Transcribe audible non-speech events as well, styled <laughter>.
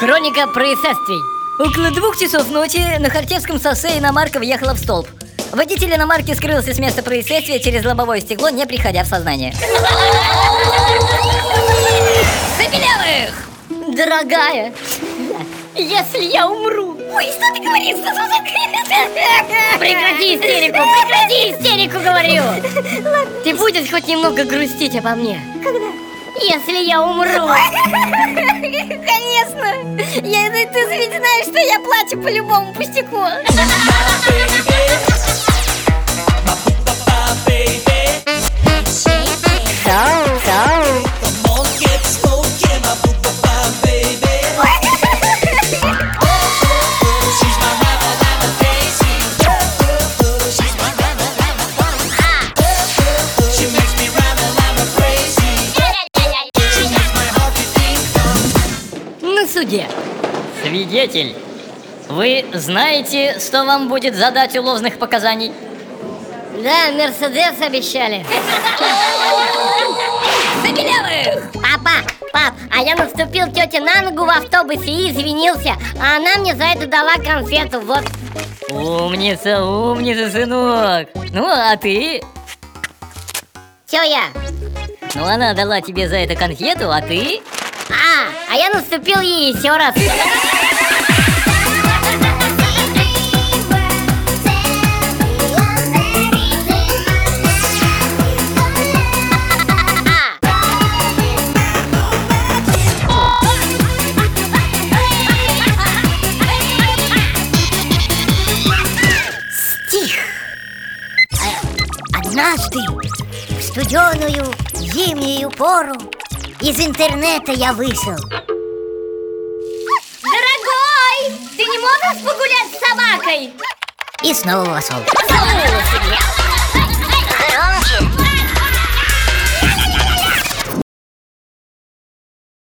хроника происшествий. Около двух часов ночи на Хартевском шоссе иномарка въехала в столб. Водитель иномарки скрылся с места происшествия через лобовое стекло, не приходя в сознание. Забелявых! Дорогая, Если я умру... ой, что ты говоришь? Прекрати истерику, прекрати истерику, говорю! Ты будешь хоть немного грустить обо мне? Когда? Если я умру... <laughs> Конечно! Я, ты ведь знаешь, что я плачу по любому пустяку. Суде. Свидетель, вы знаете, что вам будет за дачу ложных показаний? Да, Мерседес обещали. Забелявых! Папа, пап, а я наступил тете на ногу в автобусе и извинился, а она мне за это дала конфету, вот. Умница, умница, сынок. Ну, а ты? Чё я? Ну, она дала тебе за это конфету, а ты? А, а я наступил ей еще раз. Однажды в студеную зимнюю пору из интернета я вышел. Дорогой, ты не можешь погулять с собакой? И снова вошел. Тебя.